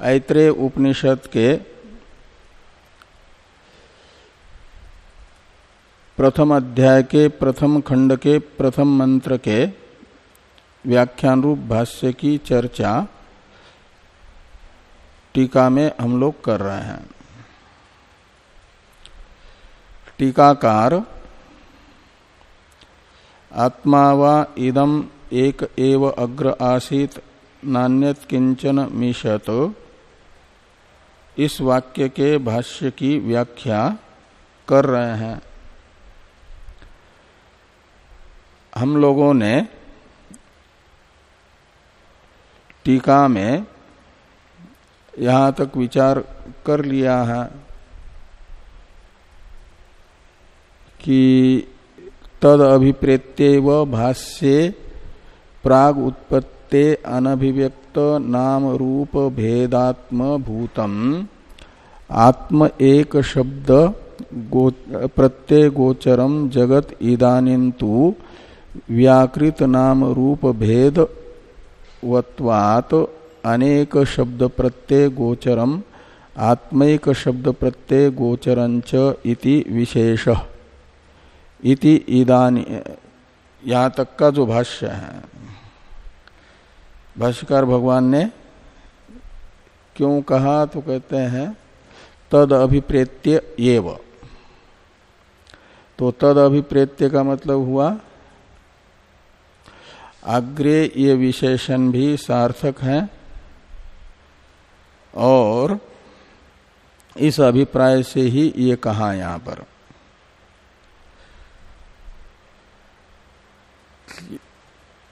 ऐत्रेय उपनिषद के प्रथम अध्याय के, प्रथम खंड के, प्रथम मंत्र के व्याख्यान रूप भाष्य की चर्चा टीका में हम लोग कर रहे हैं। टीकाकार, आत्मा वा इदम एक एव अग्र आसीत, नान्यत किंचन मिशत इस वाक्य के भाष्य की व्याख्या कर रहे हैं। हम लोगों ने टीका में यहाँ तक विचार कर लिया है कि तद अभिप्रेत्य व भाष्य प्राग उत्पत्ते अनभिव्यक्त नाम रूप भेदात्म भूतम आत्म एक शब्द गो, प्रत्यय गोचरम जगत इदानीन्तु व्याकृत नाम रूप भेद वत्वात अनेक शब्द प्रत्यय गोचरम आत्मैक शब्द प्रत्यय गोचरंच इति विशेष। इति इदानी यहाँ तक का जो भाष्य है। भाष्यकार भगवान ने क्यों कहा? तो कहते हैं, तद अभिप्रेत्य एव। तो तद अभिप्रेत्य का मतलब हुआ, अग्रे ये विशेषण भी सार्थक है, और इस अभिप्राय से ही ये कहा यहाँ पर।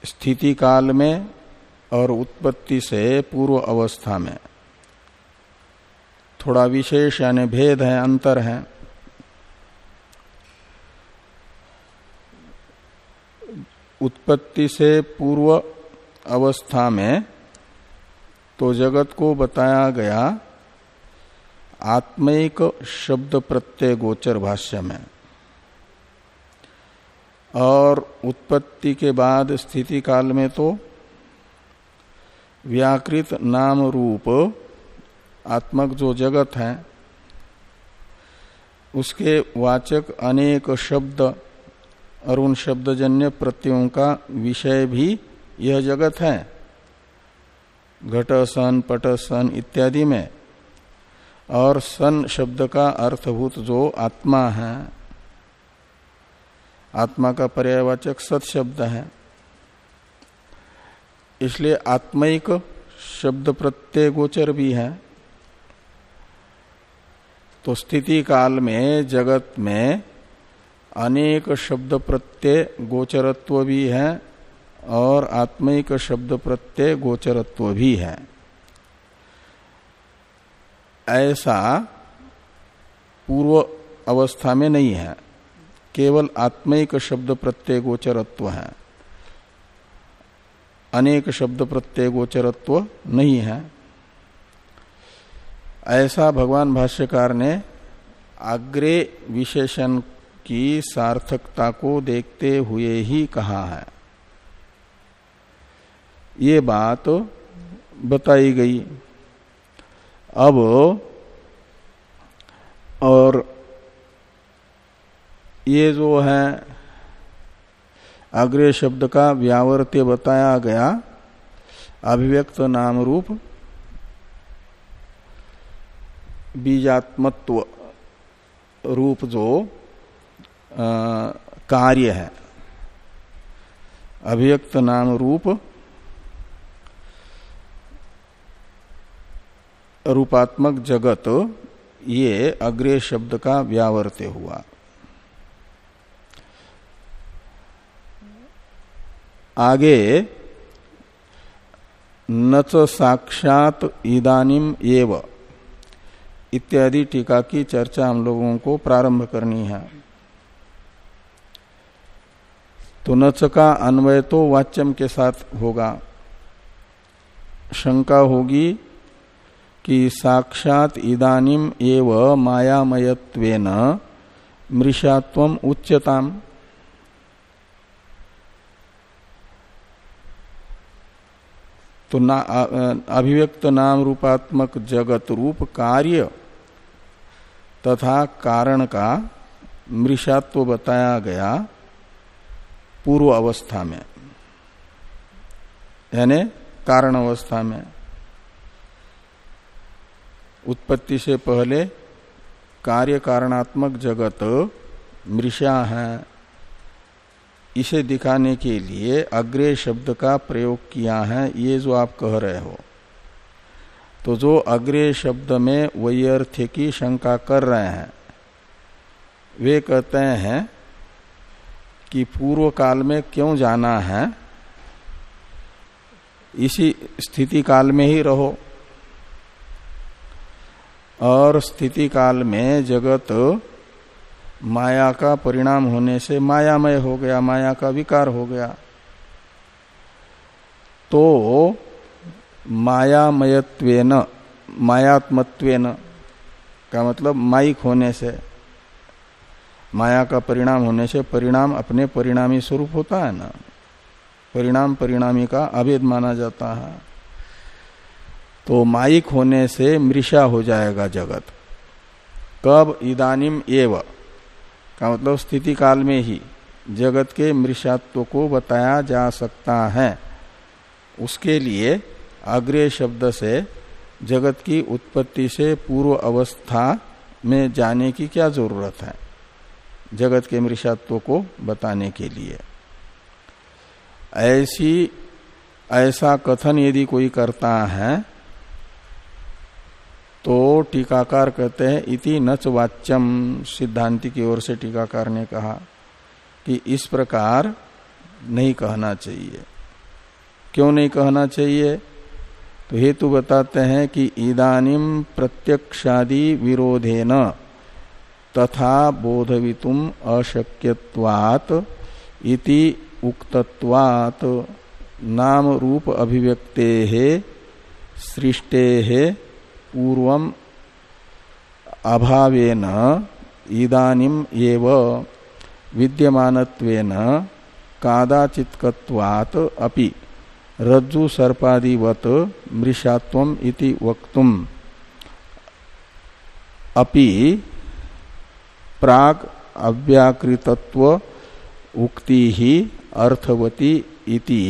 स्थिति काल में और उत्पत्ति से पूर्व अवस्था में। थोड़ा विशेष यानी भेद है, अंतर है। उत्पत्ति से पूर्व अवस्था में तो जगत को बताया गया आत्मिक शब्द प्रत्यय गोचर भाष्य में। और उत्पत्ति के बाद स्थिति काल में तो व्याकृत नाम रूप, आत्मक जो जगत है, उसके वाचक अनेक शब्द और उन शब्दजन्य प्रत्ययों का विषय भी यह जगत है। घट, सन, पट, सन इत्यादि में। और सन शब्द का अर्थभूत जो आत्मा है, आत्मा का पर्यावाचक सत शब्द है। इसलिए आत्मिक शब्द प्रत्यय गोचर भी है। तो स्थिति काल में, जगत में अनेक शब्द प्रत्यय गोचरत्व भी है और आत्मिक शब्द प्रत्यय गोचरत्व भी है। ऐसा पूर्व अवस्था में नहीं है। केवल आत्मिक शब्द प्रत्यय गोचरत्व है। अनेक शब्द प्रत्यय गोचरत्व नहीं है। ऐसा भगवान भाष्यकार ने अग्रे विशेषण की सार्थकता को देखते हुए ही कहा है। ये बात बताई गई। अब और ये जो है अग्रे शब्द का व्यावर्त्य बताया गया। अभिव्यक्त नाम रूप बीजात्मत्व रूप जो आ, कार्य है। अभिव्यक्त नाम रूप रूपात्मक जगत ये अग्रे शब्द का व्यावर्त्य हुआ। आगे, न साक्षात इदानिम एव, इत्यादि टीका की चर्चा हम लोगों को प्रारंभ करनी है। तो नच का अन्वय तो वाच्यम के साथ होगा। शंका होगी कि साक्षात इदानिम एव मायामयत्वेन मृषात्व उच्यताम। तो ना अभिव्यक्त नाम रूपात्मक जगत रूप कार्य तथा कारण का मृषात्व बताया गया पूर्व अवस्था में। यानी कारण अवस्था में। उत्पत्ति से पहले कार्य कारणात्मक जगत मृषा है। इसे दिखाने के लिए अग्रे शब्द का प्रयोग किया है, ये जो आप कह रहे हो। तो जो अग्रे शब्द में वैयर्थ की शंका कर रहे हैं, वे कहते हैं कि पूर्व काल में क्यों जाना है? इसी स्थिति काल में ही रहो। और स्थिति काल में जगत माया का परिणाम होने से मायामय हो गया, माया का विकार हो गया। तो मायामयत्वेन, मायात्मत्वेन का मतलब माइक होने से, माया का परिणाम होने से परिणाम अपने परिणामी स्वरूप होता है ना। परिणाम परिणामी का अभेद माना जाता है। तो माइक होने से मृषा हो जाएगा जगत। कब? इदानिम एव। का मतलब स्थिति काल में ही जगत के मृषात्व को बताया जा सकता है। उसके लिए अग्रे शब्द से जगत की उत्पत्ति से पूर्व अवस्था में जाने की क्या ज़रूरत है? जगत के मृषात्व को बताने के लिए। ऐसी, ऐसा कथन यदि कोई करता है तो टीकाकार कहते हैं, इति नच वाच्यम, सिद्धांति की ओर से टीकाकार ने कहा कि इस प्रकार नहीं कहना चाहिए। क्यों नहीं कहना चाहिए? तो हेतु बताते हैं कि इदानिम प्रत्यक्षादि विरोधेन तथा बोधवितुम अशक्यवात इति उक्तत्वात। नाम रूप अभिव्यक्ते, सृष्टे पूर्वम अभावेन, इदानिम एव विद्यमानत्वेन कादाचित्कत्वात् अपि रज्जु सर्पादिवत मृषात्वम इति वक्तुम प्राग अव्याकृतत्व उक्ति ही अर्थवती इति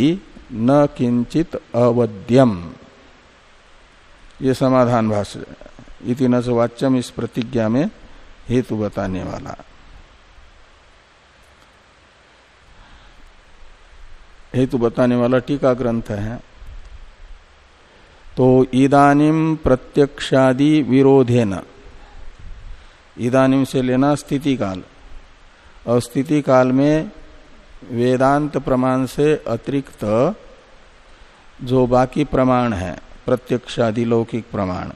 न किंचित अवध्यम। ये समाधान भाष्य इति न वाच्यम इस प्रतिज्ञा में हेतु बताने वाला। हेतु बताने वाला टीका ग्रंथ है। तो इदानिम प्रत्यक्षादि विरोधे न इदानिम से लेना स्थिति काल। और स्थिति काल में वेदांत प्रमाण से अतिरिक्त जो बाकी प्रमाण है प्रत्यक्षादि लौकिक प्रमाण।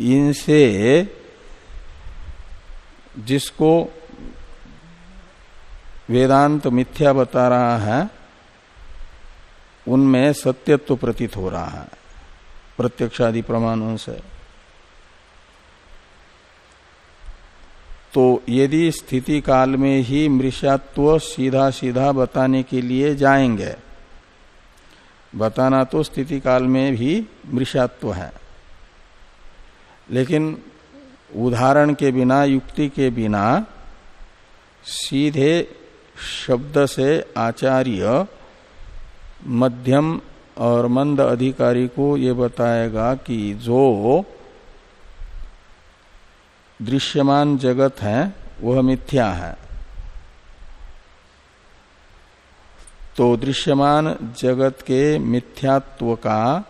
इनसे जिसको वेदांत मिथ्या बता रहा है, उनमें सत्यत्व प्रतीत हो रहा है, प्रत्यक्षादि प्रमाणों से। तो यदि स्थिति काल में ही मृषात्व सीधा सीधा बताने के लिए जाएँगे बताना तो स्थिति काल में भी मृषात्व है। लेकिन उदाहरण के बिना, युक्ति के बिना सीधे शब्द से आचार्य मध्यम और मंद अधिकारी को ये बताएगा कि जो दृश्यमान जगत है, वह मिथ्या है। तो दृश्यमान जगत के मिथ्यात्व का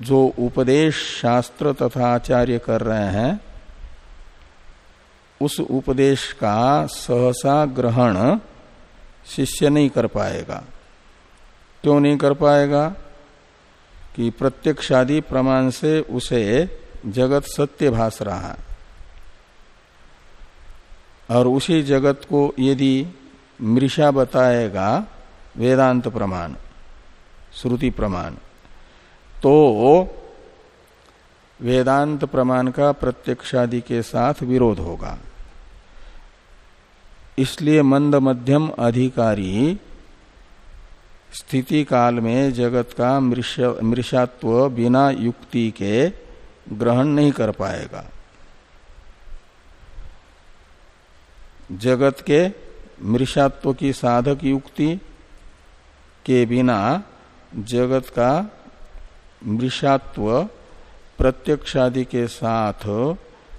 जो उपदेश शास्त्र तथा आचार्य कर रहे हैं, उस उपदेश का सहसा ग्रहण शिष्य नहीं कर पाएगा। क्यों नहीं कर पाएगा? कि प्रत्यक्षादि प्रमाण से उसे जगत सत्य भास रहा है। और उसी जगत को यदि मृषा बताएगा वेदांत प्रमाण, श्रुति प्रमाण। तो वेदांत प्रमाण का प्रत्यक्षादि के साथ विरोध होगा। इसलिए मंद मध्यम अधिकारी स्थिति काल में जगत का मृषात्व बिना युक्ति के ग्रहण नहीं कर पाएगा। जगत के मृषात्व की साधक युक्ति के बिना जगत का मृषात्व प्रत्यक्षादि के साथ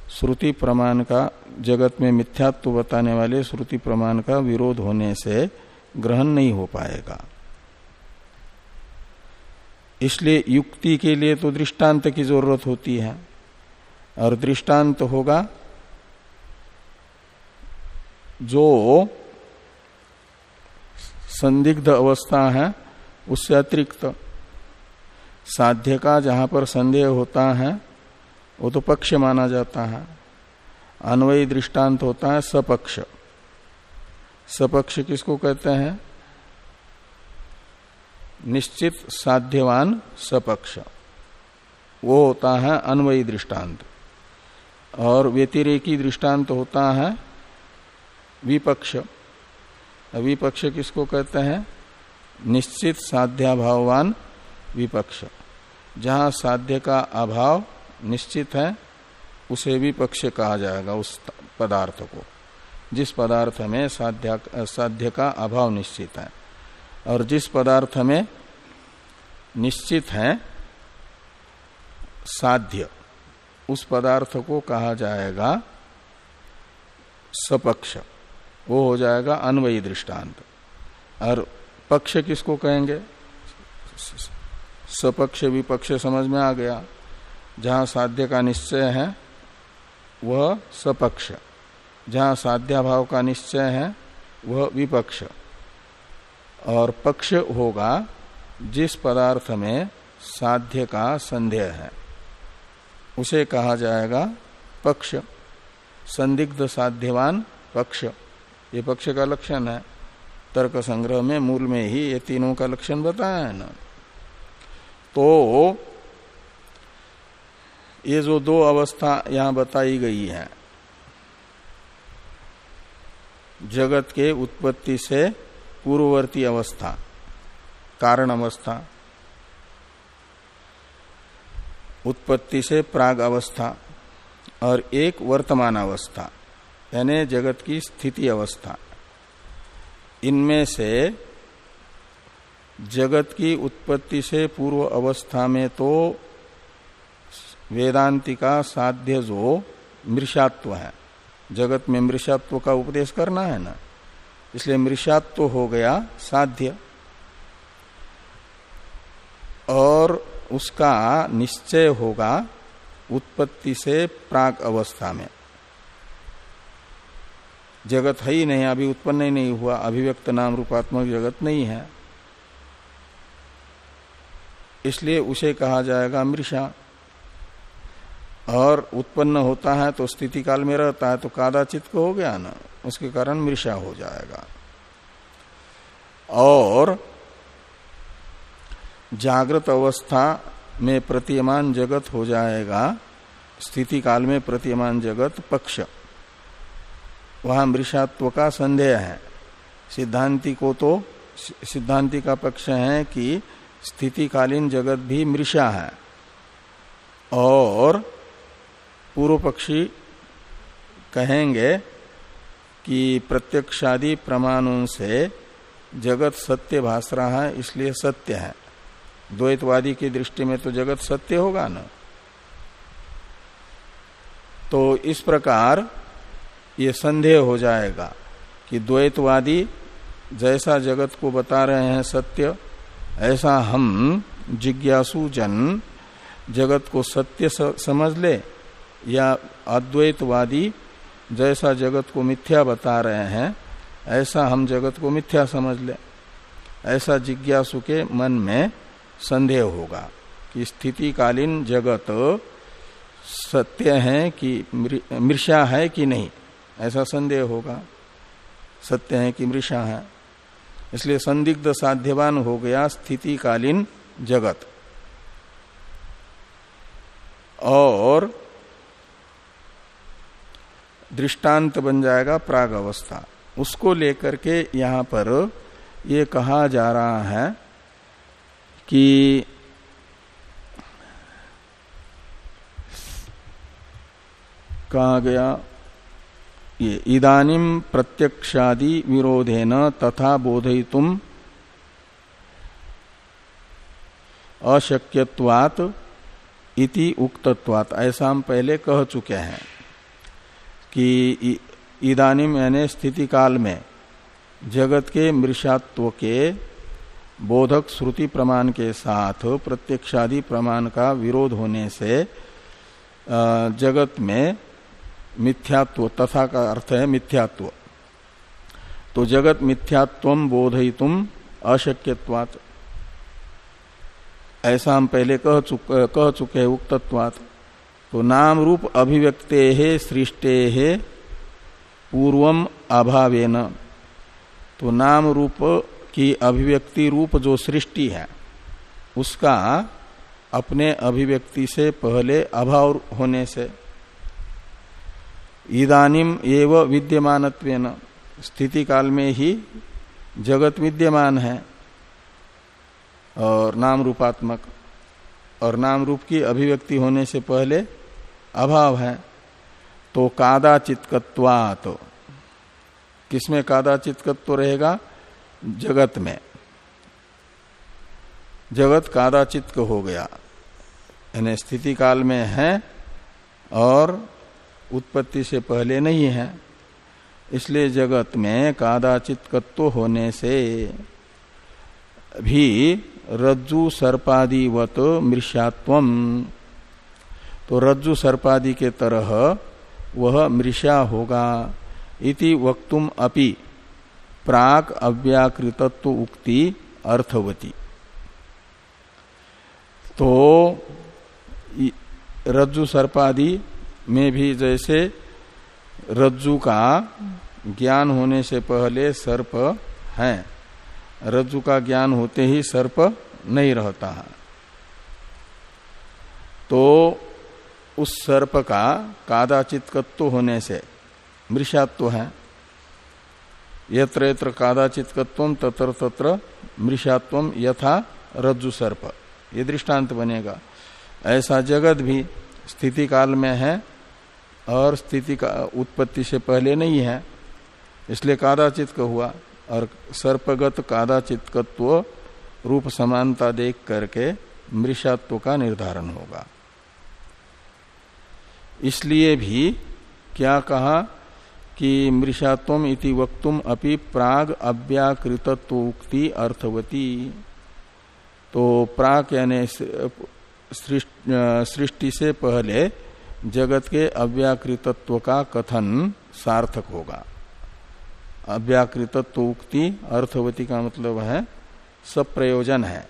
श्रुति प्रमाण का, जगत में मिथ्यात्व बताने वाले श्रुति प्रमाण का विरोध होने से ग्रहण नहीं हो पाएगा। इसलिए युक्ति के लिए तो दृष्टांत की ज़रूरत होती है। और दृष्टांत होगा जो संदिग्ध अवस्था है, उससे अतिरिक्त। साध्य का जहाँ पर संदेह होता है, वो तो पक्ष माना जाता है। अन्वयी दृष्टांत होता है सपक्ष। सपक्ष किसको कहते हैं? निश्चित साध्यवान सपक्ष। वो होता है अन्वयी दृष्टांत। और व्यतिरेकी दृष्टांत होता है विपक्ष। विपक्ष किसको कहते हैं? निश्चित साध्याभावान विपक्ष। जहाँ साध्य का अभाव निश्चित है, उसे भी पक्ष कहा जाएगा उस पदार्थ को। जिस पदार्थ में साध्य साध्य का अभाव निश्चित है और जिस पदार्थ में निश्चित है, साध्य, उस पदार्थ को कहा जाएगा सपक्ष। वो हो जाएगा अन्वयी दृष्टांत। और पक्ष किसको कहेंगे? सपक्ष विपक्ष समझ में आ गया। जहाँ साध्य का निश्चय है, वह सपक्ष जहाँ साध्याभाव का निश्चय है, वह विपक्ष। और पक्ष होगा जिस पदार्थ में साध्य का संदेह है। उसे कहा जाएगा पक्ष। संदिग्ध साध्यवान पक्ष। ये पक्ष का लक्षण है। तर्क संग्रह में, मूल में ही ये तीनों का लक्षण बताया है ना। तो ये जो दो अवस्था यहाँ बताई गई है, जगत के उत्पत्ति से पूर्ववर्ती अवस्था, कारण अवस्था, उत्पत्ति से प्राग अवस्था और एक वर्तमान अवस्था। यानी जगत की स्थिति अवस्था। इनमें से जगत की उत्पत्ति से पूर्व अवस्था में तो वेदांति का साध्य जो मृषात्व है। जगत में मृषात्व का उपदेश करना है ना? इसलिए मृषात्व हो गया साध्य। और उसका निश्चय होगा उत्पत्ति से प्राक अवस्था में। जगत है ही नहीं, अभी उत्पन्न ही नहीं हुआ, अभिव्यक्त नाम रूपात्मक जगत नहीं है। इसलिए उसे कहा जाएगा मृषा। और उत्पन्न होता है तो स्थिति काल में रहता है तो कादाचित को हो गया ना, उसके कारण मृषा हो जाएगा। और जागृत अवस्था में प्रतीयमान जगत हो जाएगा, स्थिति काल में प्रतीयमान जगत पक्ष। वहाँ मृषात्व का संदेह है। सिद्धांति को तो सिद्धांति का पक्ष है कि स्थितिकालीन जगत भी मृषा है। और पूर्व पक्षी कहेंगे कि प्रत्यक्षादि प्रमाणों से जगत सत्य भास रहा है, इसलिए सत्य है। द्वैतवादी की दृष्टि में तो जगत सत्य होगा ना। तो इस प्रकार ये संदेह हो जाएगा कि द्वैतवादी जैसा जगत को बता रहे हैं सत्य, ऐसा हम जिज्ञासु जन जगत को सत्य समझ ले या अद्वैतवादी जैसा जगत को मिथ्या बता रहे हैं, ऐसा हम जगत को मिथ्या समझ ले। ऐसा जिज्ञासु के मन में संदेह होगा कि स्थितिकालीन जगत सत्य है कि मृषा है कि नहीं। ऐसा संदेह होगा। सत्य है कि मृषा है। इसलिए संदिग्ध साध्यवान हो गया स्थितिकालीन जगत। और दृष्टांत बन जाएगा प्राग अवस्था। उसको लेकर के यहाँ पर ये कहा जा रहा है कि कहा गया ये इदानिम प्रत्यक्षादि विरोधेन तथा बोधयितुम अशक्यवात इति उक्तत्वात। ऐसा हम पहले कह चुके हैं कि इदानिम यानी स्थिति काल में जगत के मृषात्व के बोधक श्रुति प्रमाण के साथ प्रत्यक्षादि प्रमाण का विरोध होने से जगत में मिथ्यात्व, तथा का अर्थ है मिथ्यात्व। तो जगत मिथ्यात्व बोधयितुम अशक्यवात ऐसा हम पहले कह चुके कह चुके हैं उक्तत्वात। तो नाम रूप अभिव्यक्ते है, सृष्टे है, पूर्वम अभावेन। तो नाम रूप की अभिव्यक्ति रूप जो सृष्टि है, उसका अपने अभिव्यक्ति से पहले अभाव होने से इदानिम एव विद्यमान स्थिति काल में ही जगत विद्यमान है। और नाम रूपात्मक और नाम रूप की अभिव्यक्ति होने से पहले अभाव है। तो कादाचितकत्वात। किसमें कादाचितकत्व रहेगा? जगत में। जगत कादाचित हो गया। यानी स्थिति काल में है और उत्पत्ति से पहले नहीं है। इसलिए जगत में कादाचित होने से भी रज्जु सर्पादिवत मृषात्व तो रज्जु सर्पादि के तरह वह मृषा होगा इति वक्तुम अपि प्राक अव्याकृतत्व उक्ति अर्थवती। तो रज्जु सर्पादि में भी जैसे रज्जु का ज्ञान होने से पहले सर्प है। रज्जु का ज्ञान होते ही सर्प नहीं रहता है। तो उस सर्प का कादाचितकत्व होने से मृषात्व है। यत्र यत्र कादाचितकत्व तत्र तत्र मृषात्व यथा रज्जु सर्प। ये दृष्टांत बनेगा। ऐसा जगत भी स्थिति काल में है और स्थिति का उत्पत्ति से पहले नहीं है, इसलिए कादाचित का हुआ और सर्पगत कादाचितकत्व रूप समानता देख करके मृषात्व का निर्धारण होगा। इसलिए भी क्या कहा कि मृषात्व इति वक्तुम अपि प्राग अव्याकृतत्वोक्ति अर्थवती। तो प्राग यानी सृष्टि से पहले जगत के अव्याकृतत्व का कथन सार्थक होगा। अव्याकृतत्व उक्ति अर्थवती का मतलब है, सब प्रयोजन है।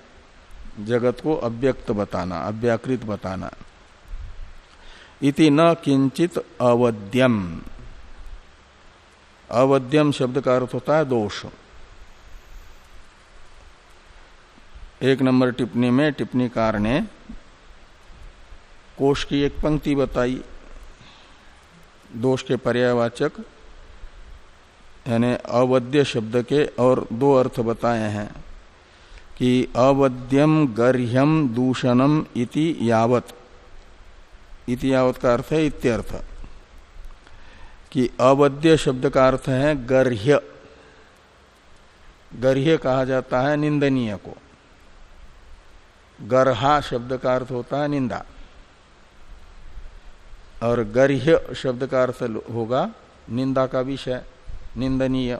जगत को अव्यक्त बताना, अव्याकृत बताना। इति न किंचित अवध्यम। अवध्यम शब्द का अर्थ होता है दोष। एक नंबर टिप्पणी में टिप्पणीकार ने कोष की एक पंक्ति बताई। दोष के पर्यावाचक यानी अवध्य शब्द के और दो अर्थ बताए हैं कि अवध्यम गर्ह्यम दूषणम इति यावत। इति यावत का अर्थ है इत्यर्थ। कि अवध्य शब्द का अर्थ है गर्ह्य। गर्ह्य कहा जाता है निंदनीय को। गर्हा शब्द का अर्थ होता है निंदा। और गर्ह्य शब्द का अर्थ होगा निंदा का विषय निंदनीय।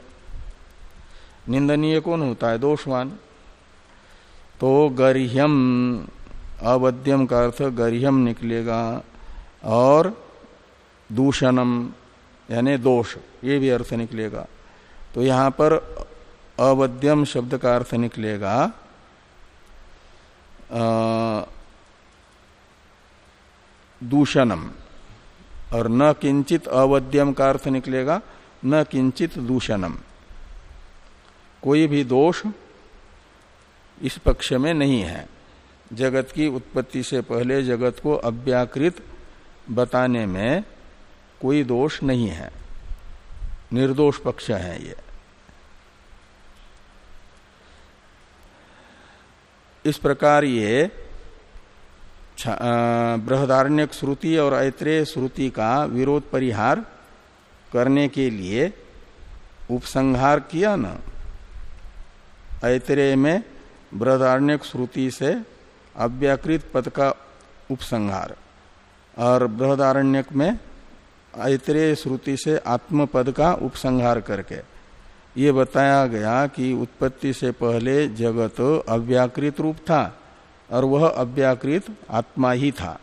निंदनीय कौन होता है? दोषवान। तो गर्ह्यम, अवध्यम का अर्थ गर्ह्यम निकलेगा और दूषणम, यानी दोष, ये भी अर्थ निकलेगा। तो यहाँ पर अवध्यम शब्द का अर्थ निकलेगा दूषणम। और न किंचित अवध्यम का अर्थ निकलेगा, न किंचित दूषणम। कोई भी दोष इस पक्ष में नहीं है। जगत की उत्पत्ति से पहले जगत को अव्याकृत बताने में कोई दोष नहीं है। निर्दोष पक्ष है ये। इस प्रकार ये बृहदारण्यक श्रुति और ऐत्रेय श्रुति का विरोध परिहार करने के लिए उपसंहार किया न। ऐत्रेय में बृहदारण्यक श्रुति से अव्याकृत पद का उपसंहार और बृहदारण्यक में ऐत्रेय श्रुति से आत्म पद का उपसंहार करके। ये बताया गया कि उत्पत्ति से पहले जगत अव्याकृत रूप था। और वह अव्याकृत आत्मा ही था।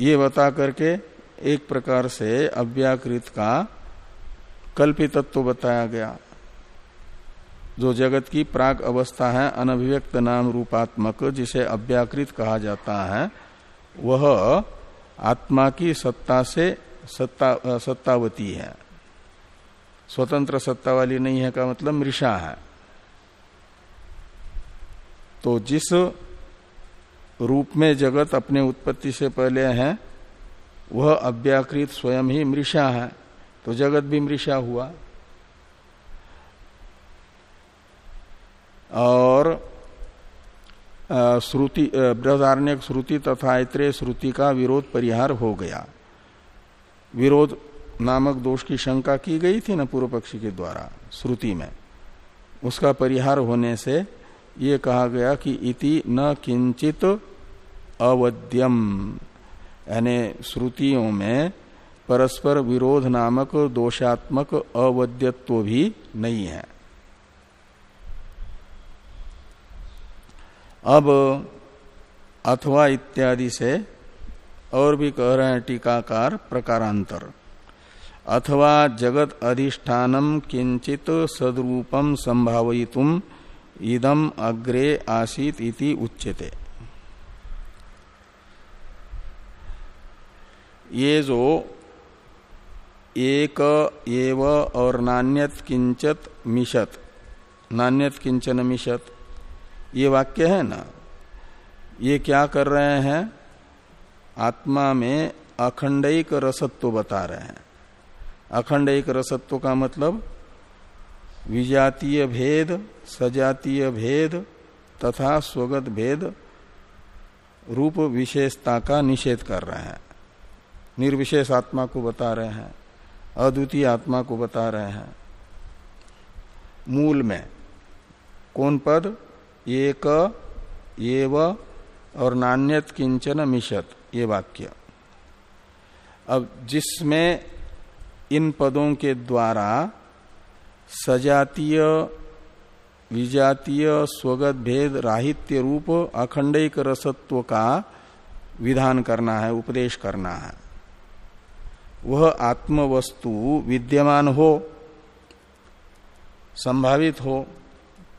ये बता करके एक प्रकार से अव्याकृत का कल्पित तत्व बताया गया। जो जगत की प्राग अवस्था है, अनभिव्यक्त नाम रूपात्मक, जिसे अव्याकृत कहा जाता है, वह आत्मा की सत्ता से सत्ता, सत्तावती है। स्वतंत्र सत्ता वाली नहीं है का मतलब मृषा है। तो जिस रूप में जगत अपने उत्पत्ति से पहले है, वह अव्याकृत स्वयं ही मृषा है। तो जगत भी मृषा हुआ। और श्रुति बृहदारण्यक श्रुति तथा ऐत्रेय श्रुति का विरोध परिहार हो गया। विरोध नामक दोष की शंका की गई थी न पूर्व पक्षी के द्वारा, श्रुति में। उसका परिहार होने से ये कहा गया कि इति न किंचित अवध्यम। यानी श्रुतियों में परस्पर विरोध नामक दोषात्मक अवध्यत्व भी नहीं है। अब अथवा इत्यादि से और भी कह रहे हैं टीकाकार प्रकारांतर। अथवा जगत अधिष्ठानम किंचित सदरूपम संभावितुम इदम अग्रे आसीत इति उच्यते। ये जो एक एव और नान्यत किंचत मिशत नान्यत किंचन मिशत ये वाक्य है ना? ये क्या कर रहे हैं? आत्मा में अखंडिक रसत्व बता रहे हैं। अखंडिक रसत्व का मतलब विजातीय भेद, सजातीय भेद तथा स्वगत भेद रूप विशेषता का निषेध कर रहे हैं। निर्विशेष आत्मा को बता रहे हैं, अद्वितीय आत्मा को बता रहे हैं। मूल में कौन पद? एक, एव, और नान्यत किंचन मिशत ये वाक्य। अब जिसमें इन पदों के द्वारा सजातीय, विजातीय स्वगत भेद राहित्य रूप, अखंडिक रसत्व का विधान करना है, उपदेश करना है। वह आत्म वस्तु विद्यमान हो, संभावित हो,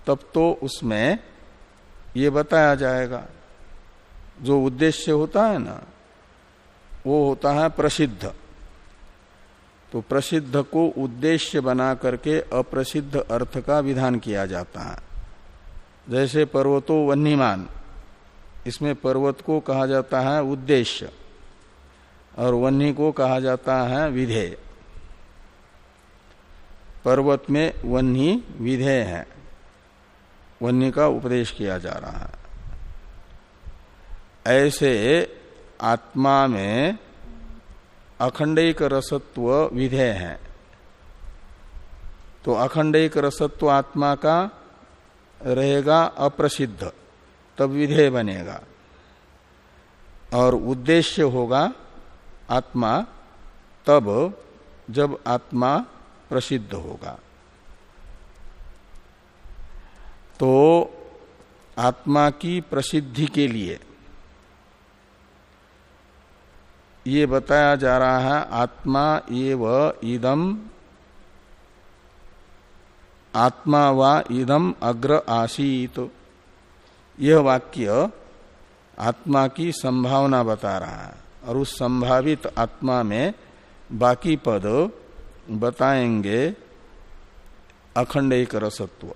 तब तो उसमें ये बताया जाएगा। जो उद्देश्य होता है ना, वो होता है प्रसिद्ध। तो प्रसिद्ध को उद्देश्य बना करके अप्रसिद्ध अर्थ का विधान किया जाता है। जैसे पर्वतो वन्यमान, इसमें पर्वत को कहा जाता है उद्देश्य, और वन्य को कहा जाता है विधेय। पर्वत में वन्य विधेय है। वन्य का उपदेश किया जा रहा है। ऐसे आत्मा में अखंडिक रसत्व विधेय है। तो अखंडिक रसत्व आत्मा का रहेगा अप्रसिद्ध, तब विधेय बनेगा। और उद्देश्य होगा आत्मा, तब जब आत्मा प्रसिद्ध होगा। तो आत्मा की प्रसिद्धि के लिए ये बताया जा रहा है, आत्मा एव इदम आत्मा व इदम अग्र आसीत। यह वाक्य आत्मा की संभावना बता रहा है, और उस संभावित आत्मा में बाकी पद बताएँगे अखंड एक रसत्व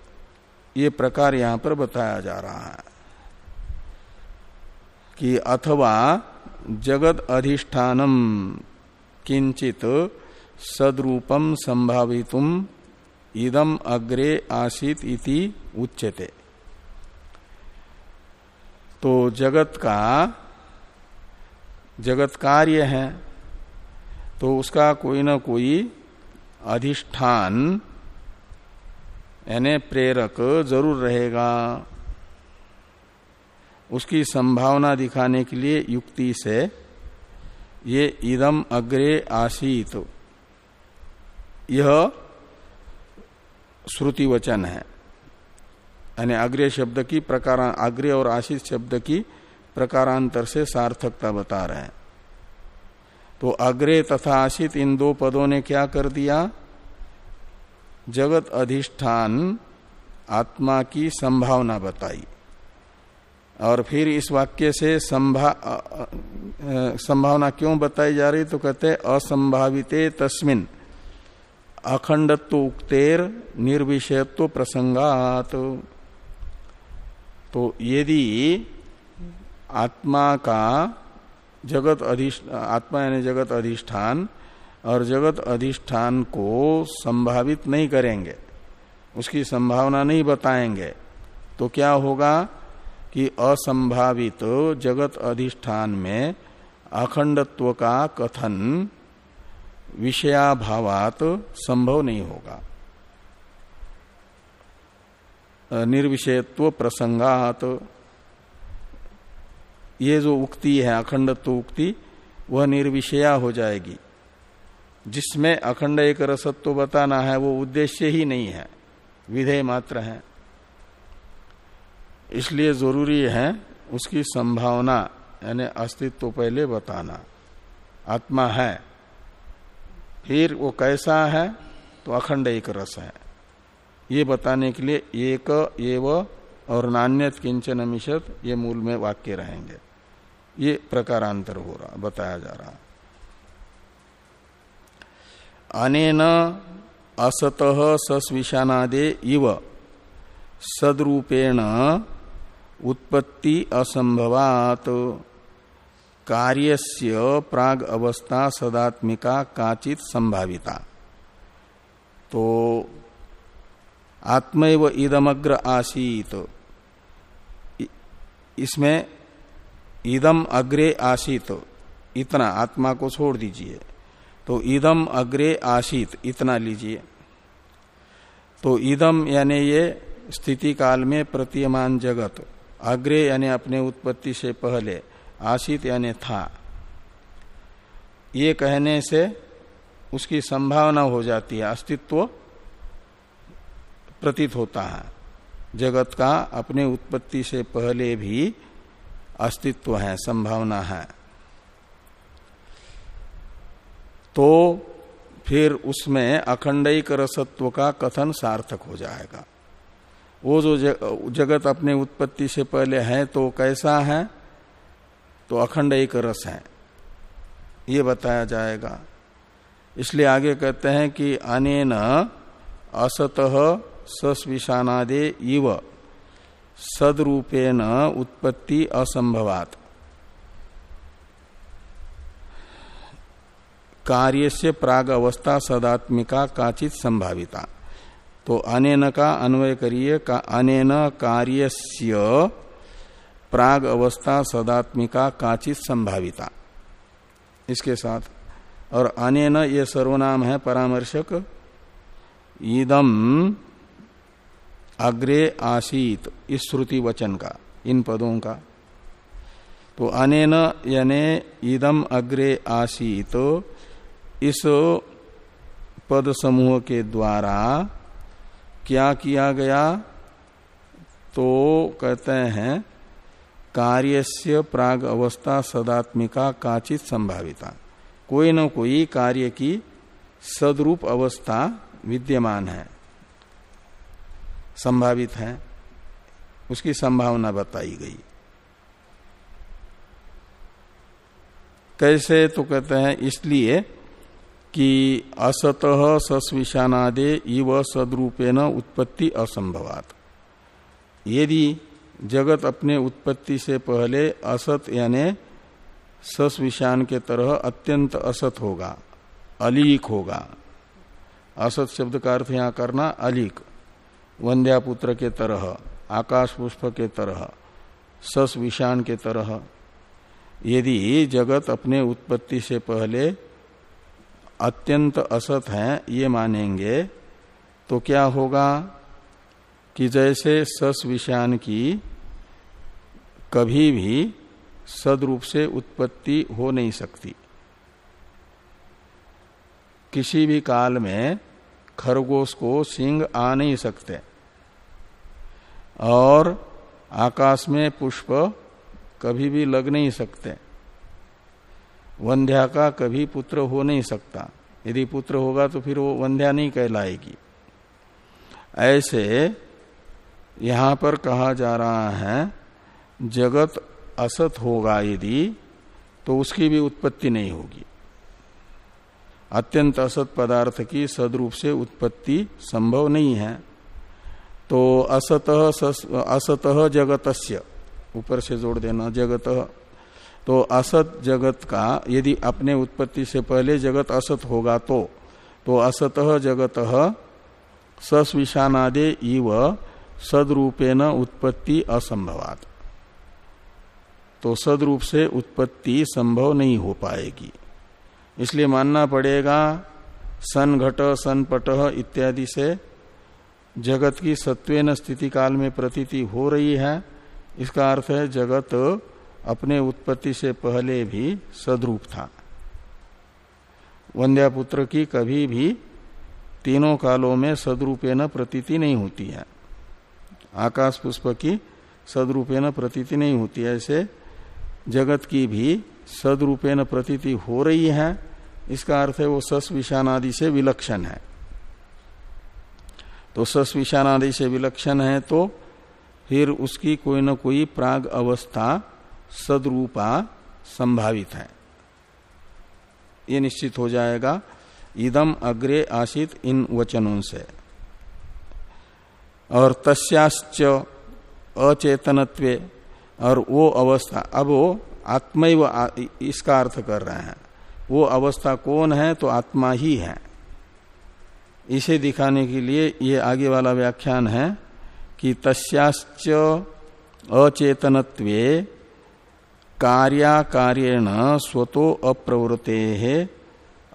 ये प्रकार यहाँ पर बताया जा रहा है कि अथवा जगत अधिष्ठानम किंचित सदरूपम संभावितुम इदम अग्रे आसित इति उच्यते। तो जगत का, जगत कार्य है तो उसका कोई ना कोई अधिष्ठान यानी प्रेरक ज़रूर रहेगा। उसकी संभावना दिखाने के लिए युक्ति से ये इदम अग्रे आसीत। यह श्रुति वचन है। यानी अग्रे शब्द की प्रकार, अग्रे और आशित शब्द की प्रकारांतर से सार्थकता बता रहे हैं। तो अग्रे तथा आशित इन दो पदों ने क्या कर दिया? जगत अधिष्ठान आत्मा की संभावना बताई। और फिर इस वाक्य से संभा संभावना क्यों बताई जा रही? तो कहते असंभाविते तस्मिन अखंडत्व उक्तेर निर्विषयत्व प्रसंगात। तो यदि आत्मा का जगत अधिष्ठान आत्मा यानी जगत अधिष्ठान और जगत अधिष्ठान को संभावित नहीं करेंगे, उसकी संभावना नहीं बताएँगे तो क्या होगा? कि असंभावित जगत अधिष्ठान में अखंडत्व का कथन विषयाभावात संभव नहीं होगा। निर्विषयत्व प्रसंगात। ये जो उक्ति है, अखंडत्व उक्ति, वह निर्विषया हो जाएगी। जिसमें अखंड एक रसत्व बताना है, वो उद्देश्य ही नहीं है। विधेय मात्र है। इसलिए ज़रूरी है उसकी संभावना, यानी अस्तित्व पहले बताना। आत्मा है, फिर वो कैसा है तो अखंड एक रस है। ये बताने के लिए एक, एव और नान्यत किंचन मिशत ये मूल में वाक्य रहेंगे। ये प्रकारांतर हो रहा, बताया जा रहा। अनेन असत सस्विशानादे इव, सदरूपेण उत्पत्ति असंभवात। कार्यस्य प्राग अवस्था सदात्मिका काचित संभाविता। तो आत्मैव इदमग्र आसीत। इसमें इदम अग्रे आसीत। इतना आत्मा को छोड़ दीजिए। तो इदम अग्रे आसीत, इतना लीजिए। तो इदम यानी ये स्थिति काल में प्रतीयमान जगत। अग्रे यानी अपने उत्पत्ति से पहले आशित यानी था। ये कहने से उसकी संभावना हो जाती है, अस्तित्व प्रतीत होता है। जगत का अपने उत्पत्ति से पहले भी अस्तित्व है, संभावना है। तो फिर उसमें अखंडिक रसत्व का कथन सार्थक हो जाएगा। वो जो जगत अपने उत्पत्ति से पहले है तो कैसा है? तो अखंड एक रस है। ये बताया जाएगा। इसलिए आगे कहते हैं कि अनेन असत सस्विशानादे इव सदरूपेण उत्पत्ति असंभवात। कार्य से प्राग अवस्था सदात्मिका काचित संभाविता। तो अनेन का अन्वय करिए, का अनेन कार्यस्य प्राग अवस्था सदात्मिका काचित संभाविता। इसके साथ, और अनेन ये सर्वनाम है परामर्शक। ईदम अग्रे आसीत, इस श्रुति वचन का, इन पदों का। तो अनेन यानी ईदम अग्रे आसीत, इस पद समूह के द्वारा क्या किया गया? तो कहते हैं, कार्यस्य प्राग अवस्था सदात्मिका काचित संभाविता। कोई न कोई कार्य की सदरूप अवस्था विद्यमान है, संभावित है। उसकी संभावना बताई गई। कैसे? तो कहते हैं, इसलिए कि असत सस्विशानादे इव सदरूपेण उत्पत्ति असंभवात। यदि जगत अपने उत्पत्ति से पहले असत यानी सस्विशान के तरह अत्यंत असत होगा, अलीक होगा। असत शब्द का अर्थ यहाँ करना अलीक। वंद्यापुत्र के तरह आकाश पुष्प के तरह सस विषाण के तरह। यदि जगत अपने उत्पत्ति से पहले अत्यंत असत है, ये मानेंगे तो क्या होगा कि जैसे सस विषाण की कभी भी सदरूप से उत्पत्ति हो नहीं सकती। किसी भी काल में खरगोश को सिंह आ नहीं सकते। और आकाश में पुष्प कभी भी लग नहीं सकते। वंध्या का कभी पुत्र हो नहीं सकता। यदि पुत्र होगा तो फिर वो वंध्या नहीं कहलाएगी। ऐसे यहाँ पर कहा जा रहा है, जगत असत होगा यदि तो उसकी भी उत्पत्ति नहीं होगी। अत्यंत असत पदार्थ की सदरूप से उत्पत्ति संभव नहीं है। तो असत असत जगतस्य, ऊपर से जोड़ देना, जगत। तो असत जगत का, यदि अपने उत्पत्ति से पहले जगत असत होगा तो तो असत जगत सस्विशानादे इव सदरूपेण उत्पत्ति असंभवात। तो सदरूप से उत्पत्ति संभव नहीं हो पाएगी। इसलिए मानना पड़ेगा, सन घट, सन पट इत्यादि से जगत की सत्वेन स्थिति काल में प्रतीति हो रही है। इसका अर्थ है जगत अपने उत्पत्ति से पहले भी सदरूप था। वंद्यापुत्र की कभी भी तीनों कालों में सदरूपे न प्रतीति नहीं होती है। आकाश पुष्प की सदरूपे न प्रतीति नहीं होती है। ऐसे जगत की भी सदरूपेण प्रतीति हो रही है। इसका अर्थ है वो सस विषाणादि से विलक्षण है। तो सस विषाणादि से विलक्षण है तो फिर उसकी कोई न कोई प्राग अवस्था सदरूपा संभावित है। ये निश्चित हो जाएगा। इदम अग्रे आशित इन वचनों से। और तस्याश्च अचेतनत्वे और वो अवस्था, अब वो आत्मैव इसका अर्थ कर रहे हैं। वो अवस्था कौन है? तो आत्मा ही है। इसे दिखाने के लिए ये आगे वाला व्याख्यान है कि तस्याश्च अचेतनत्वे कार्याकार्येण स्वतो अप्रवृते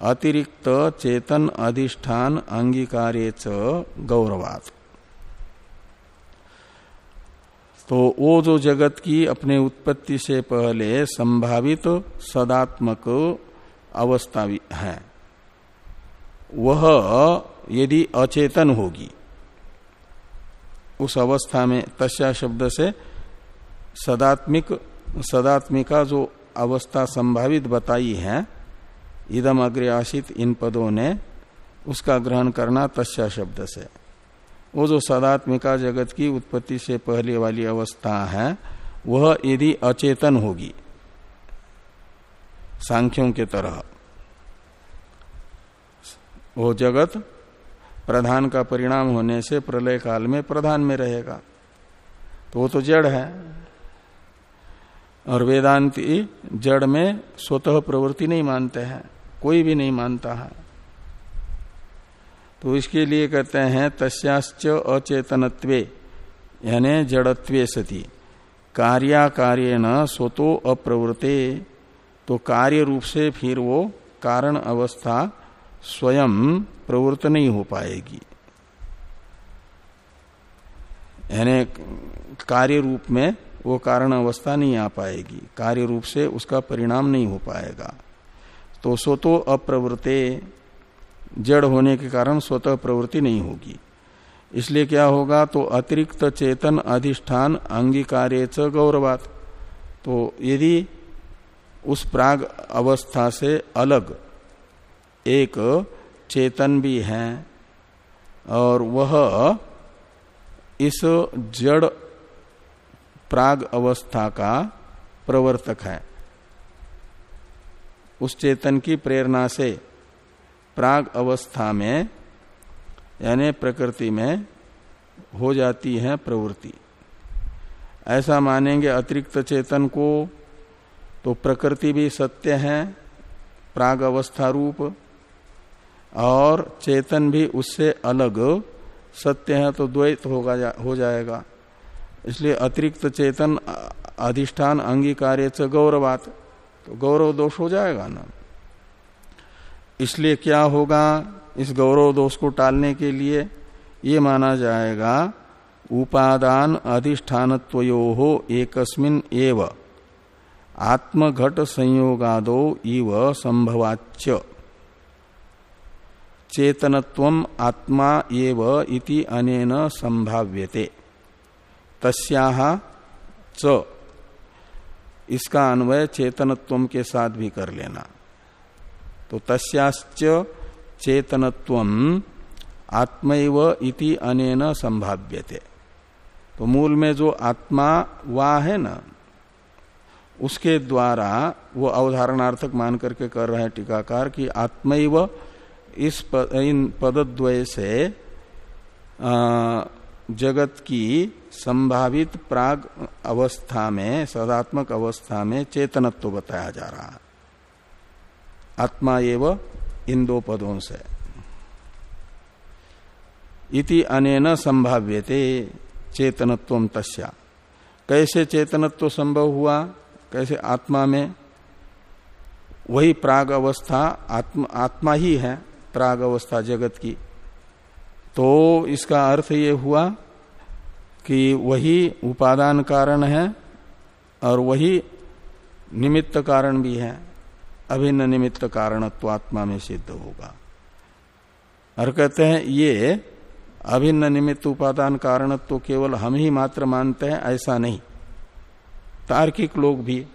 अतिरिक्त चेतन अधिष्ठान अंगीकारे च गौरवात्। तो वो जो जगत की अपने उत्पत्ति से पहले संभावित सदात्मक अवस्था है, वह यदि अचेतन होगी, उस अवस्था में तस्या शब्द से सदात्मिक सदात्मिका जो अवस्था संभावित बताई है, इदम अग्र आशित इन पदों ने, उसका ग्रहण करना तस्या शब्द से। वो जो सदात्मिका जगत की उत्पत्ति से पहले वाली अवस्था है, वह यदि अचेतन होगी, सांख्यों के तरह। वो जगत प्रधान का परिणाम होने से प्रलय काल में प्रधान में रहेगा। तो वो तो जड़ है। और वेदांति जड़ में स्वतः प्रवृत्ति नहीं मानते हैं, कोई भी नहीं मानता है। तो इसके लिए कहते हैं, तस्याश्च अचेतनत्वे, यानी जड़त्वे सती। कार्याकार्य न स्वतो अप्रवृत्ते तो कार्य रूप से फिर वो कारण अवस्था स्वयं प्रवृत्त नहीं हो पाएगी। यानी कार्य रूप में वो कारण अवस्था नहीं आ पाएगी। कार्य रूप से उसका परिणाम नहीं हो पाएगा। तो स्वतो अप्रवृत्ते, जड़ होने के कारण स्वतः प्रवृत्ति नहीं होगी। इसलिए क्या होगा तो अतिरिक्त चेतन अधिष्ठान अंगीकार्य च गौरवात। तो यदि उस प्राग अवस्था से अलग एक चेतन भी है, और वह इस जड़ प्राग अवस्था का प्रवर्तक है। उस चेतन की प्रेरणा से प्राग अवस्था में यानी प्रकृति में हो जाती है प्रवृत्ति। ऐसा मानेंगे अतिरिक्त चेतन को तो प्रकृति भी सत्य है प्राग अवस्था रूप और चेतन भी उससे अलग सत्य है तो द्वैत होगा जा, हो जाएगा। इसलिए अतिरिक्त चेतन अधिष्ठान अंगीकार्य च गौरवात। तो गौरव दोष हो जाएगा ना। इसलिए क्या होगा? इस गौरव दोष को टालने के लिए ये माना जाएगा, उपादान अधिष्ठानत्वयो हो एकस्मिन एव। आत्मघट संयोगादो इव संभवाच्य चेतनत्व आत्मा एव इति अनेन संभाव्यते। तस्याह च इसका अन्वय चेतनत्व के साथ भी कर लेना। तो तस्याश्च चेतनत्व आत्मैव इति अनेन संभाव्यते। तो मूल में जो आत्मा वा है ना उसके द्वारा वो अवधारणार्थक मान करके कर रहे हैं टीकाकार कि आत्मैव इस पद, इन पदद्वय से जगत की संभावित प्राग अवस्था में, सदात्मक अवस्था में चेतनत्व तो बताया जा रहा है। आत्मा एवं इन दो पदों से। इति अनेन संभाव्यते चेतनत्व तस्या। कैसे चेतनत्व संभव हुआ? कैसे आत्मा में? वही प्राग अवस्था आत्मा आत्मा ही है, प्राग अवस्था जगत की। तो इसका अर्थ ये हुआ कि वही उपादान कारण है और वही निमित्त कारण भी है। अभिन्न निमित्त कारणत्व आत्मा में सिद्ध होगा। और कहते हैं, ये अभिन्न निमित्त उपादान कारणत्व तो केवल हम ही मात्र मानते हैं, ऐसा नहीं। तार्किक लोग भी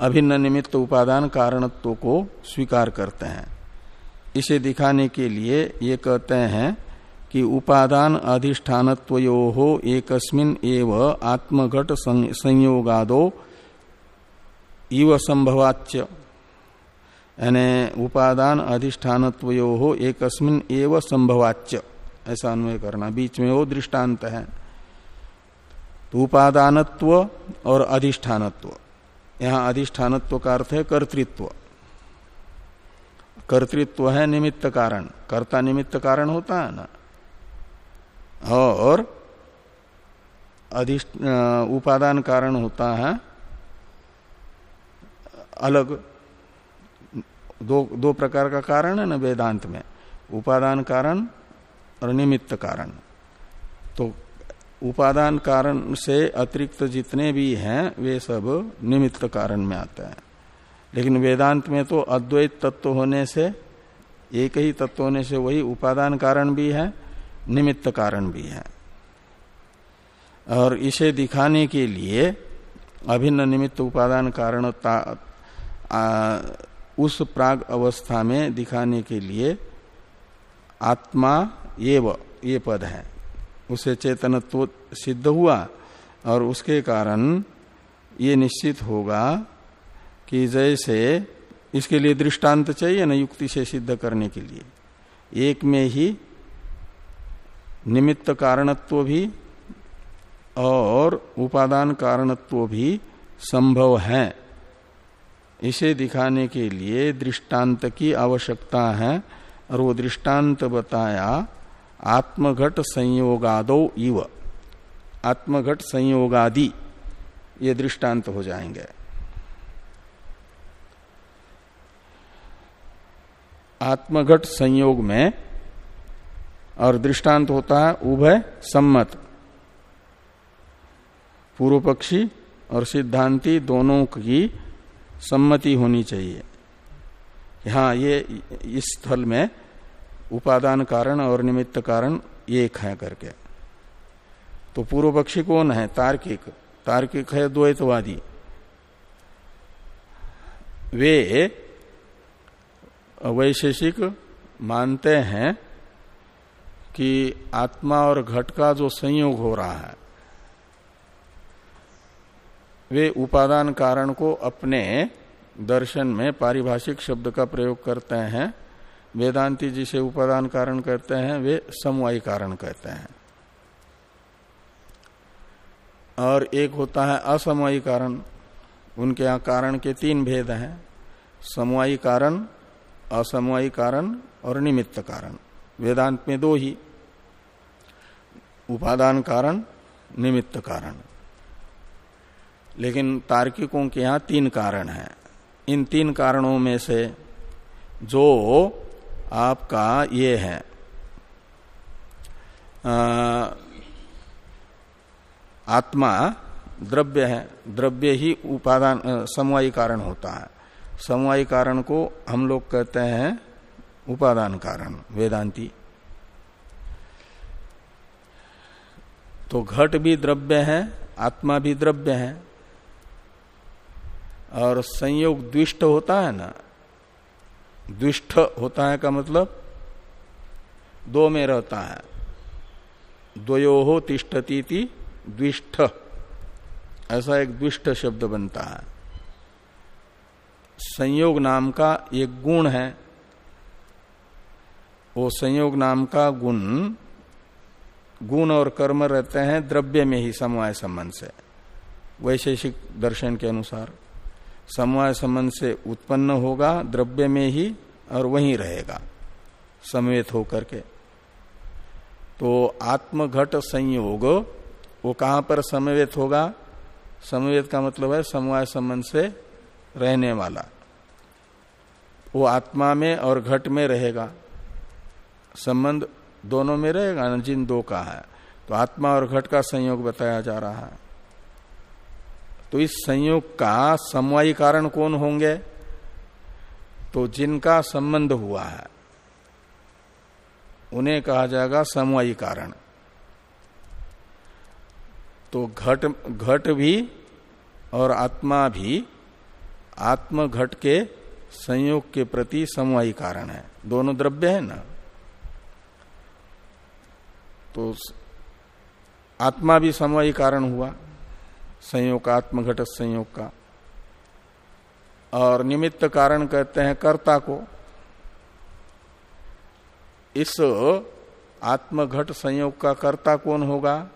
अभिन्न निमित्त उपादान कारणत्व को स्वीकार करते हैं। इसे दिखाने के लिए ये कहते हैं कि उपादान अधिष्ठानत्वयो हो एकस्मिन एव आत्मघट संयोगादो इव संभवाच्य। यानी उपादान अधिष्ठानत्वयो हो एकस्मिन एव संभवाच्य। ऐसा अन्वय करना। बीच में वो दृष्टांत है। तो उपादानत्व और अधिष्ठानत्व। यहाँ अधिष्ठानत्व का अर्थ है कर्तृत्व। कर्तृत्व है निमित्त कारण। कर्ता निमित्त कारण होता है ना। और अधिष्ठ उपादान कारण होता है। अलग, दो दो प्रकार का कारण है ना वेदांत में। उपादान कारण और निमित्त कारण। तो उपादान कारण से अतिरिक्त जितने भी हैं, वे सब निमित्त कारण में आते हैं। लेकिन वेदांत में तो अद्वैत तत्व होने से, एक ही तत्व होने से वही उपादान कारण भी है, निमित्त कारण भी है। और इसे दिखाने के लिए अभिन्न निमित्त उपादान कारण उस प्राग अवस्था में दिखाने के लिए आत्मा ये ये पद है। उसे चेतनत्व सिद्ध हुआ और उसके कारण ये निश्चित होगा कि जैसे इसके लिए दृष्टांत चाहिए ना युक्ति से सिद्ध करने के लिए। एक में ही निमित्त कारणत्व भी और उपादान कारणत्व भी संभव है। इसे दिखाने के लिए दृष्टांत की आवश्यकता है और वो दृष्टांत बताया आत्मघट संयोगादो इव। आत्मघट संयोगादि ये दृष्टांत हो जाएँगे। आत्मघट संयोग में और दृष्टांत होता है उभय सम्मत। पूर्व पक्षी और सिद्धांति दोनों की सम्मति होनी चाहिए। हाँ ये, इस स्थल में उपादान कारण और निमित्त कारण एक है करके। तो पूर्व पक्षी कौन है? तार्किक। तार्किक है द्वैतवादी। वे वैशेषिक मानते हैं कि आत्मा और घट का जो संयोग हो रहा है, वे उपादान कारण को अपने दर्शन में पारिभाषिक शब्द का प्रयोग करते हैं, वेदांति जिसे उपादान कारण कहते हैं, वे समवायी कारण कहते हैं। और एक होता है असमवायी कारण, उनके यहाँ कारण के तीन भेद हैं। समवायी कारण असमवायी कारण और निमित्त कारण। वेदांत में दो ही। उपादान कारण निमित्त कारण। लेकिन तार्किकों के यहाँ तीन कारण हैं। इन तीन कारणों में से जो आपका ये है। आ, आत्मा द्रव्य है। द्रव्य ही उपादान समवायी कारण होता है। समवायी कारण को हम लोग कहते हैं उपादान कारण, वेदांती। तो घट भी द्रव्य है, आत्मा भी द्रव्य है। और संयोग द्विष्ट होता है ना, द्विष्ट होता है का मतलब दो में रहता है। द्वयो हो तिष्ठती द्विष्ठ। ऐसा एक द्विष्ट शब्द बनता है। संयोग नाम का एक गुण है। वो संयोग नाम का गुण गुण और कर्म रहते हैं द्रव्य में ही समवाय संबंध से। वैशेषिक दर्शन के अनुसार समवाय संबंध से उत्पन्न होगा, द्रव्य में ही और वहीं रहेगा, समवेत होकर के। तो आत्मघट संयोग, वो कहाँ पर समवेत होगा? समवेत का मतलब है समवाय संबंध से रहने वाला। वो आत्मा में और घट में रहेगा। संबंध दोनों में रहेगा ना? जिन दो का है। तो आत्मा और घट का संयोग बताया जा रहा है। तो इस संयोग का समवायी कारण कौन होंगे? तो जिनका संबंध हुआ है, उन्हें कहा जाएगा समवायी कारण। तो घट घट भी और आत्मा भी आत्म घट के संयोग के प्रति समवायी कारण है। दोनों द्रव्य है ना। तो आत्मा भी समवायी कारण हुआ, संयोग का, आत्मघट संयोग का। और निमित्त कारण कहते हैं कर्ता को। इस आत्मघट संयोग का कर्ता कौन होगा?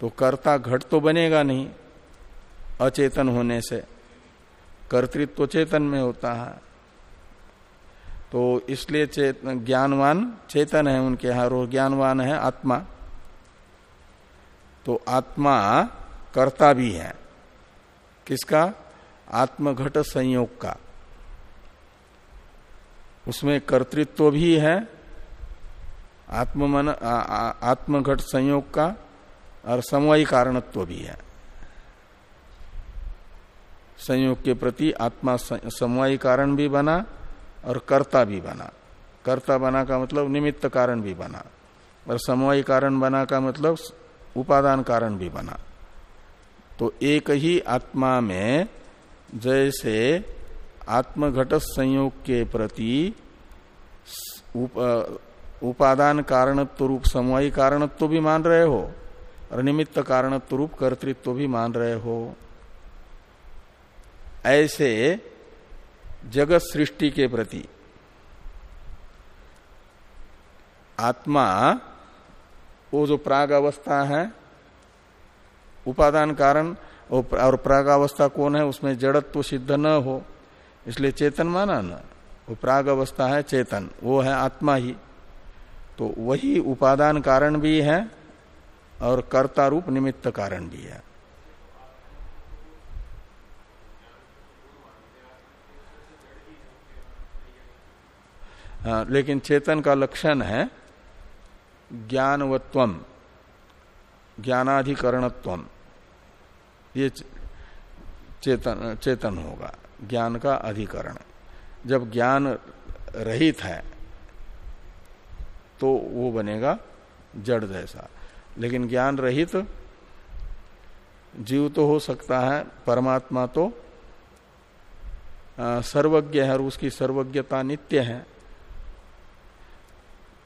तो कर्ता घट तो बनेगा नहीं, अचेतन होने से। कर्तृत्व चेतन में होता है। तो इसलिए चेतन ज्ञानवान चेतन है उनके यहाँ रो ज्ञानवान है आत्मा। तो आत्मा कर्ता भी है। किसका? आत्मघट संयोग का। उसमें कर्तृत्व भी है आत्मन आत्मघट संयोग का और समवायी कारणत्व भी है। संयोग के प्रति आत्मा समवायी कारण भी बना और कर्ता भी बना। कर्ता बना का मतलब निमित्त कारण भी बना और समवायी कारण बना का मतलब उपादान कारण भी बना। तो एक ही आत्मा में जैसे आत्मघट संयोग के प्रति उप, उपादान कारणत्व रूप समवायी कारणत्व भी मान रहे हो और निमित्त कारणत्व रूप कर्तृत्व भी मान रहे हो। ऐसे जगत सृष्टि के प्रति आत्मा, वो जो प्राग अवस्था है, उपादान कारण और प्राग अवस्था कौन है, उसमें जड़त्व तो सिद्ध न हो, इसलिए चेतन माना ना। वो प्राग अवस्था है चेतन, वो है आत्मा ही। तो वही उपादान कारण भी है और कर्ता रूप निमित्त कारण भी है। हाँ, लेकिन चेतन का लक्षण है ज्ञानवत्व ज्ञानाधिकरणत्व ये चेतन चेतन होगा ज्ञान का अधिकरण। जब ज्ञान रहित है तो वो बनेगा जड़ जैसा। लेकिन ज्ञान रहित जीव तो हो सकता है परमात्मा तो सर्वज्ञ है और उसकी सर्वज्ञता नित्य है।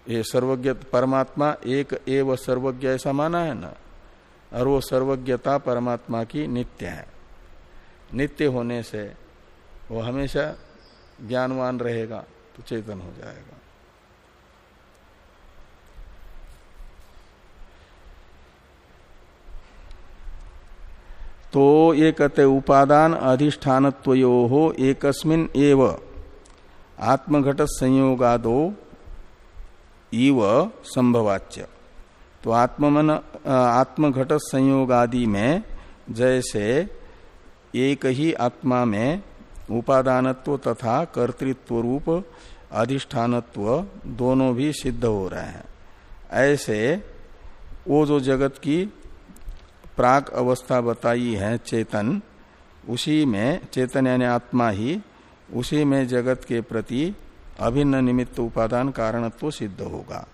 ये सर्वज्ञ परमात्मा एक एव सर्वज्ञ ऐसा माना है ना? और वो सर्वज्ञता परमात्मा की नित्य है। नित्य होने से वो हमेशा ज्ञानवान रहेगा तो चेतन हो जाएगा। तो ये कहते उपादान अधिष्ठानत्वयो हो एकस्मिन एव आत्मघट संयोगादो इव संभवाच्य। तो आत्मन आत्मघट संयोग आदि में जैसे एक ही आत्मा में उपादानत्व तथा कर्तृत्व रूप, अधिष्ठानत्व दोनों भी सिद्ध हो रहे हैं। ऐसे वो जो जगत की प्राक अवस्था बताई है चेतन, उसी में, चेतन यानी आत्मा ही, उसी में जगत के प्रति अभिन्न निमित्त उपादान कारणत्व सिद्ध होगा।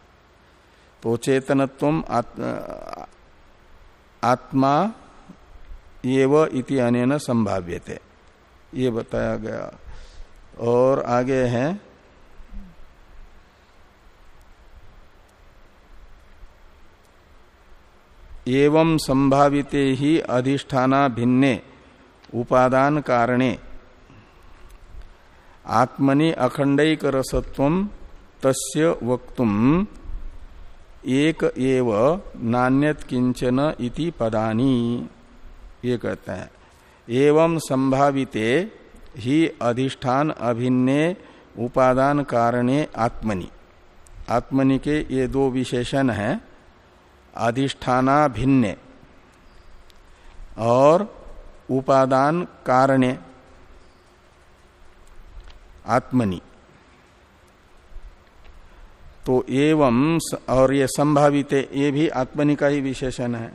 तो चेतनत्व आत्मा एव इति अनेन संभाव्यते। ये बताया गया। और आगे है। एवं संभाविते ही अधिष्ठाना भिन्ने उपादान कारणे आत्मनि अखंडक रसत्व तस्य वक्तुम एक एव नान्यत किंचन इति पदानी। ये कहते हैं, एवं संभाविते ही अधिष्ठान अभिन्ने उपादान कारणे आत्मनि। आत्मनि के ये दो विशेषण हैं अधिष्ठाना भिन्ने और उपादान कारणे। आत्मनि। तो एवं और ये संभावित ये भी आत्मनि का ही विशेषण है।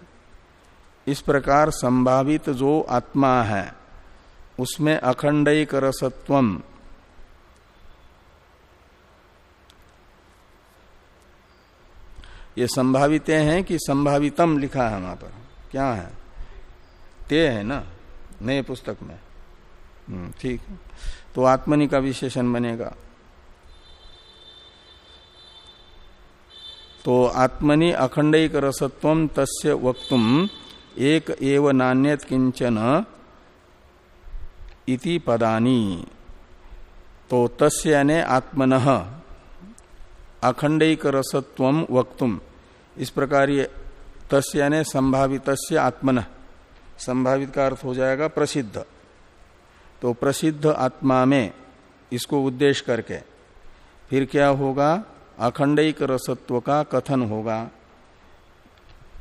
इस प्रकार संभावित जो आत्मा है उसमें अखंडिक रसत्वम ये संभावित हैं कि संभावितम लिखा है वहाँ पर। क्या है? ते है ना? नए पुस्तक में। हम्म, ठीक तो आत्मनि का विशेषण बनेगा। तो आत्मनि अखंडिक रसत्व तस्य वक्तुम एक एव नान्यत किंचन इति पदानी। तो तस्य यानी आत्मन अखंडिक रसत्व वक्तुम। इस प्रकार ये तस्य यानी संभावित आत्मन। संभावित का अर्थ हो जाएगा प्रसिद्ध। तो प्रसिद्ध आत्मा में इसको उद्देश्य करके फिर क्या होगा? अखंडिक रसत्व का कथन होगा।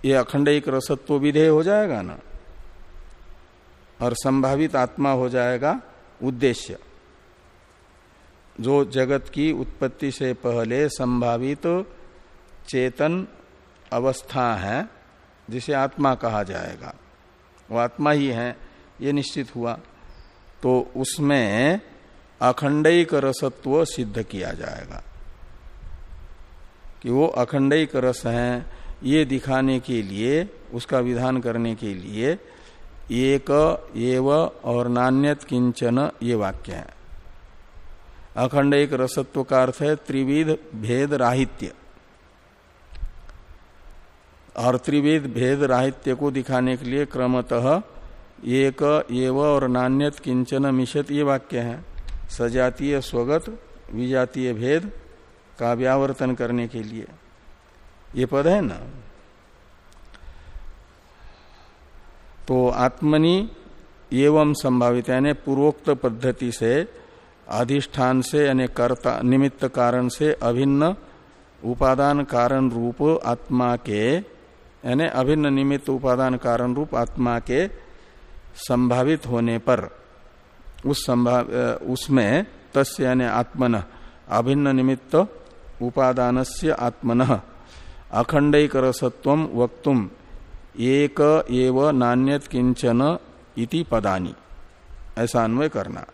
ये अखंडिक रसत्व विधेय हो जाएगा ना? और संभावित आत्मा हो जाएगा उद्देश्य। जो जगत की उत्पत्ति से पहले संभावित चेतन अवस्था है, जिसे आत्मा कहा जाएगा। वो आत्मा ही है, ये निश्चित हुआ। तो उसमें अखंडिक रसत्व सिद्ध किया जाएगा। कि वो अखंडिक रस है, ये दिखाने के लिए, उसका विधान करने के लिए, एक एव और नान्यत किंचन ये वाक्य है। अखंड एक रसत्व का अर्थ है त्रिविध भेद राहित्य। और त्रिविध भेद राहित्य को दिखाने के लिए क्रमतः एक एव और नान्यत किंचन मिशत ये वाक्य है। सजातीय स्वगत, विजातीय भेद का व्यावर्तन करने के लिए। ये पद है ना? तो आत्मनि एवं संभावित, यानी पूर्वोक्त पद्धति से, अधिष्ठान से, यानी कर्ता, निमित्त कारण से, अभिन्न उपादान कारण रूप आत्मा के, यानी अभिन्न निमित्त उपादान कारण रूप आत्मा के संभावित होने पर, उस संभाव उसमें तस् यानी आत्मन, अभिन्न निमित्त उपादान से आत्मन अखंडिक रसत्व वक्तुम एक नान्यत किंचन इति पदानी। ऐसा अन्वय करना।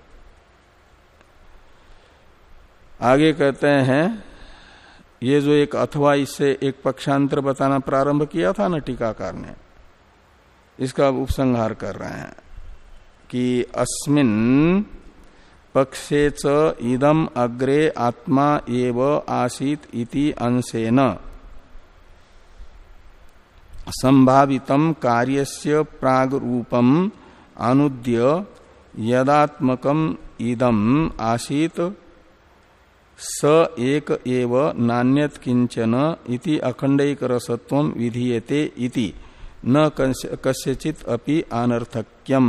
आगे कहते हैं, ये जो एक अथवा इससे एक पक्षांतर बताना प्रारंभ किया था ना टीकाकार ने इसका उपसंहार कर रहे हैं कि अस्मिन पक्षे च इदम अग्रे आत्मा एव आसीत इति अंशेन। संभावितम कार्यस्य प्राग रूपम अनुद्य यदात्मकम इदम आसीत स एक एव नान्यत किंचन इति अखंडिक रसत्व विधीयते इति। न कस्यचित अपि अनर्थक्यम।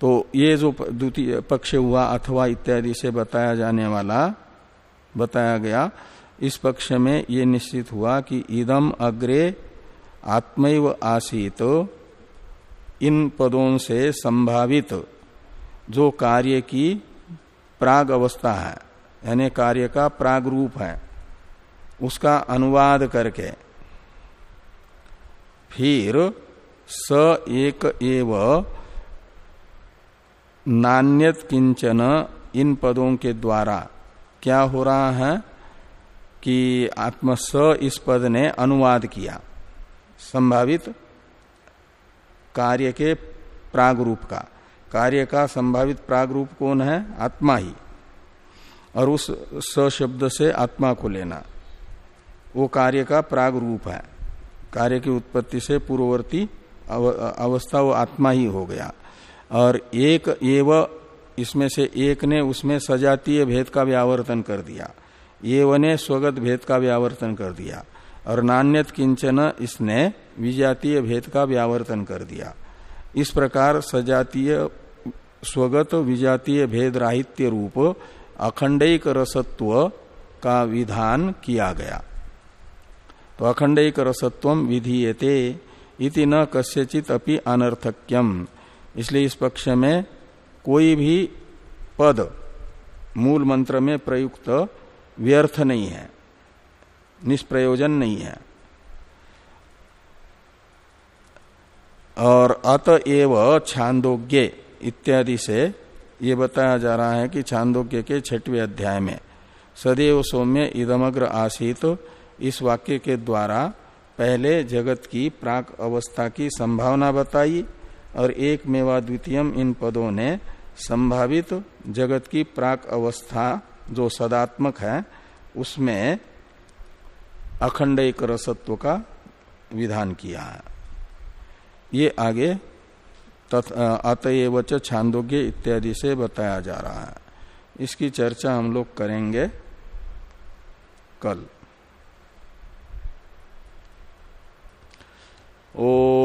तो ये जो द्वितीय पक्ष हुआ, अथवा इत्यादि से बताया जाने वाला, बताया गया, इस पक्ष में ये निश्चित हुआ कि इदम अग्रे आत्मैव आसीत, इन पदों से संभावित जो कार्य की प्राग अवस्था है, यानी कार्य का प्राग रूप है, उसका अनुवाद करके फिर स एक एव नान्यत किंचन इन पदों के द्वारा क्या हो रहा है कि आत्म स इस पद ने अनुवाद किया, संभावित कार्य के प्राग रूप का। कार्य का संभावित प्राग रूप कौन है? आत्मा ही। और उस स शब्द से आत्मा को लेना, वो कार्य का प्राग रूप है। कार्य की उत्पत्ति से पूर्ववर्ती अवस्था वो आत्मा ही हो गया। और एक एव इसमें से एक ने उसमें सजातीय भेद का व्यावर्तन कर दिया। एव ने स्वगत भेद का व्यावर्तन कर दिया। और नान्यत किंचन इसने विजातीय भेद का व्यावर्तन कर दिया। इस प्रकार सजातीय, स्वगत विजातीय भेद राहित्य रूप अखंडिक रसत्व का विधान किया गया। तो अखंडिक रसत्व विधीयते इति न कस्यचित अपि अनर्थक्यम। इसलिए इस पक्ष में कोई भी पद मूल मंत्र में प्रयुक्त व्यर्थ नहीं है, निष्प्रयोजन नहीं है। और अतएव छांदोग्य इत्यादि से ये बताया जा रहा है कि छांदोग्य के छठवें अध्याय में, सदैव सौम्य इदमग्र आसित इस वाक्य के द्वारा पहले जगत की प्राक अवस्था की संभावना बताई और एक मेवा द्वितीयम इन पदों ने संभावित जगत की प्राक अवस्था जो सदात्मक है, उसमें अखंड एक रसत्व का विधान किया। है ये आगे अतएव छांदोग्य इत्यादि से बताया जा रहा है। इसकी चर्चा हम लोग करेंगे कल। Oh.